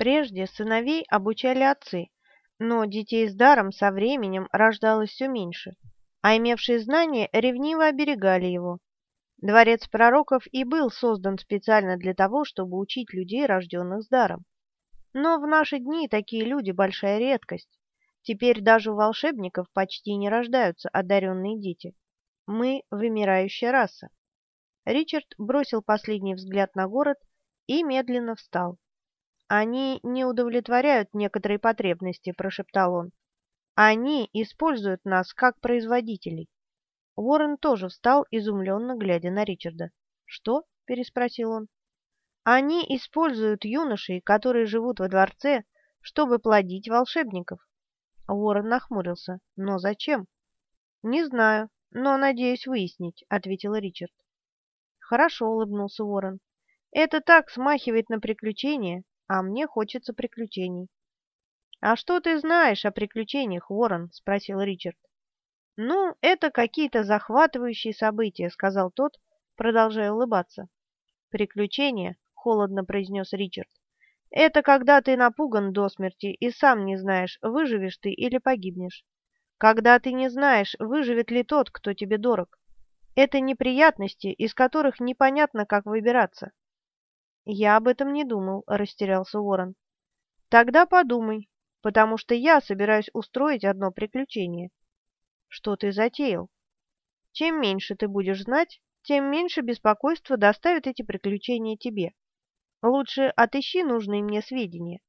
Прежде сыновей обучали отцы, но детей с даром со временем рождалось все меньше, а имевшие знания ревниво оберегали его. Дворец пророков и был создан специально для того, чтобы учить людей, рожденных с даром. Но в наши дни такие люди – большая редкость. Теперь даже у волшебников почти не рождаются одаренные дети. Мы – вымирающая раса. Ричард бросил последний взгляд на город и медленно встал. «Они не удовлетворяют некоторые потребности», – прошептал он. «Они используют нас как производителей». Уоррен тоже встал, изумленно глядя на Ричарда. «Что?» – переспросил он. «Они используют юношей, которые живут во дворце, чтобы плодить волшебников». Уоррен нахмурился. «Но зачем?» «Не знаю, но надеюсь выяснить», — ответил Ричард. «Хорошо», — улыбнулся Уоррен. «Это так смахивает на приключения а мне хочется приключений. «А что ты знаешь о приключениях, Уоррен?» — спросил Ричард. «Ну, это какие-то захватывающие события», — сказал тот, продолжая улыбаться. «Приключения», — холодно произнес Ричард. «Это когда ты напуган до смерти и сам не знаешь, выживешь ты или погибнешь. Когда ты не знаешь, выживет ли тот, кто тебе дорог. Это неприятности, из которых непонятно, как выбираться. «Я об этом не думал», — растерялся Уоррен. «Тогда подумай, потому что я собираюсь устроить одно приключение». «Что ты затеял?» «Чем меньше ты будешь знать, тем меньше беспокойства доставят эти приключения тебе. Лучше отыщи нужные мне сведения.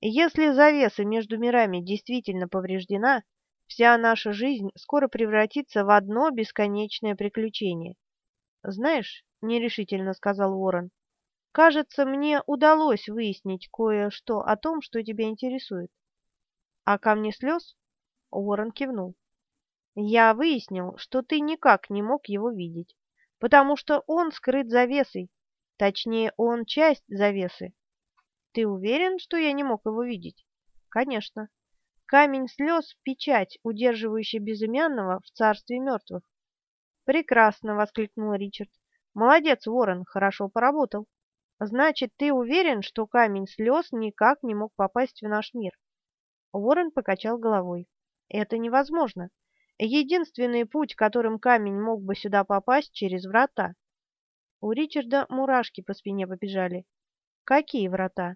Если завеса между мирами действительно повреждена, вся наша жизнь скоро превратится в одно бесконечное приключение». «Знаешь», — нерешительно сказал Уоррен, Кажется, мне удалось выяснить кое-что о том, что тебя интересует. А камни слез? Уоррен кивнул. Я выяснил, что ты никак не мог его видеть, потому что он скрыт завесой. Точнее, он часть завесы. Ты уверен, что я не мог его видеть? Конечно. Камень слез — печать, удерживающая безымянного в царстве мертвых. Прекрасно, — воскликнул Ричард. Молодец, Уоррен, хорошо поработал. Значит, ты уверен, что камень слез никак не мог попасть в наш мир? Уоррен покачал головой. Это невозможно. Единственный путь, которым камень мог бы сюда попасть, через врата. У Ричарда мурашки по спине побежали. Какие врата?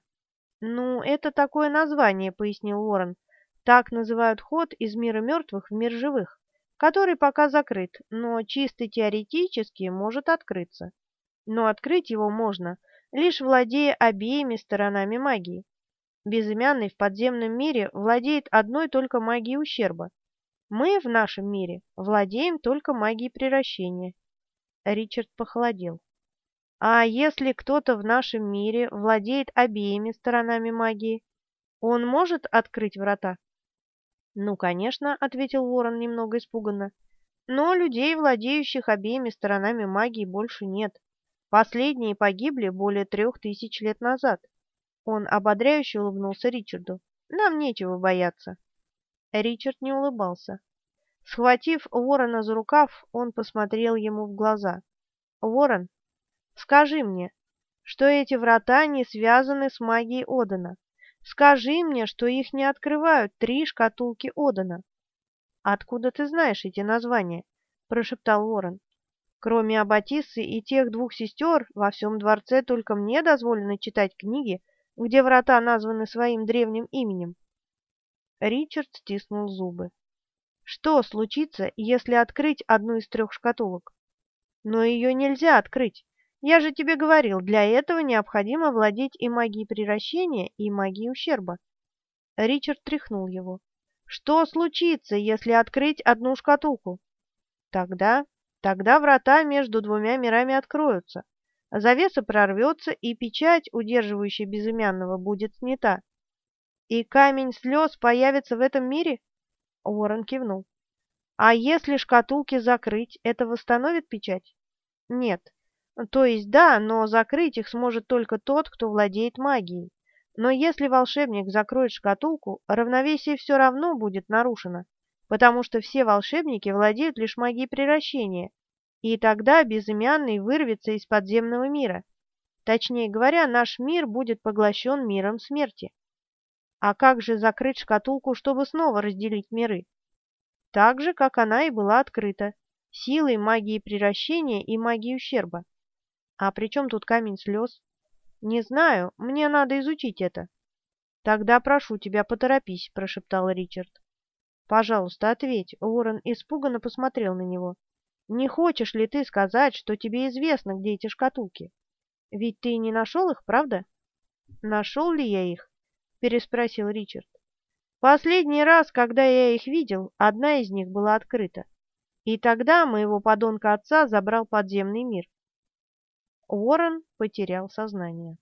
Ну, это такое название, пояснил Уоррен. Так называют ход из мира мертвых в мир живых, который пока закрыт, но чисто теоретически может открыться. Но открыть его можно, лишь владея обеими сторонами магии. Безымянный в подземном мире владеет одной только магией ущерба. Мы в нашем мире владеем только магией приращения. Ричард похолодел. А если кто-то в нашем мире владеет обеими сторонами магии, он может открыть врата? Ну, конечно, ответил Ворон немного испуганно. Но людей, владеющих обеими сторонами магии, больше нет. Последние погибли более трех тысяч лет назад. Он ободряюще улыбнулся Ричарду. Нам нечего бояться. Ричард не улыбался. Схватив Ворона за рукав, он посмотрел ему в глаза. «Ворон, скажи мне, что эти врата не связаны с магией Одана. Скажи мне, что их не открывают три шкатулки Одана». «Откуда ты знаешь эти названия?» – прошептал Ворон. Кроме Аббатисы и тех двух сестер, во всем дворце только мне дозволено читать книги, где врата названы своим древним именем. Ричард стиснул зубы. Что случится, если открыть одну из трех шкатулок? Но ее нельзя открыть. Я же тебе говорил, для этого необходимо владеть и магией приращения, и магией ущерба. Ричард тряхнул его. Что случится, если открыть одну шкатулку? Тогда Тогда врата между двумя мирами откроются, завеса прорвется, и печать, удерживающая безымянного, будет снята. И камень слез появится в этом мире? Уоррен кивнул. А если шкатулки закрыть, это восстановит печать? Нет. То есть да, но закрыть их сможет только тот, кто владеет магией. Но если волшебник закроет шкатулку, равновесие все равно будет нарушено потому что все волшебники владеют лишь магией превращения, и тогда безымянный вырвется из подземного мира. Точнее говоря, наш мир будет поглощен миром смерти. А как же закрыть шкатулку, чтобы снова разделить миры? Так же, как она и была открыта, силой магии приращения и магии ущерба. А при чем тут камень слез? Не знаю, мне надо изучить это. Тогда прошу тебя, поторопись, прошептал Ричард. Пожалуйста, ответь. Уоррен испуганно посмотрел на него. Не хочешь ли ты сказать, что тебе известно, где эти шкатулки? Ведь ты не нашел их, правда? Нашел ли я их? Переспросил Ричард. Последний раз, когда я их видел, одна из них была открыта. И тогда моего подонка отца забрал подземный мир. Уоррен потерял сознание.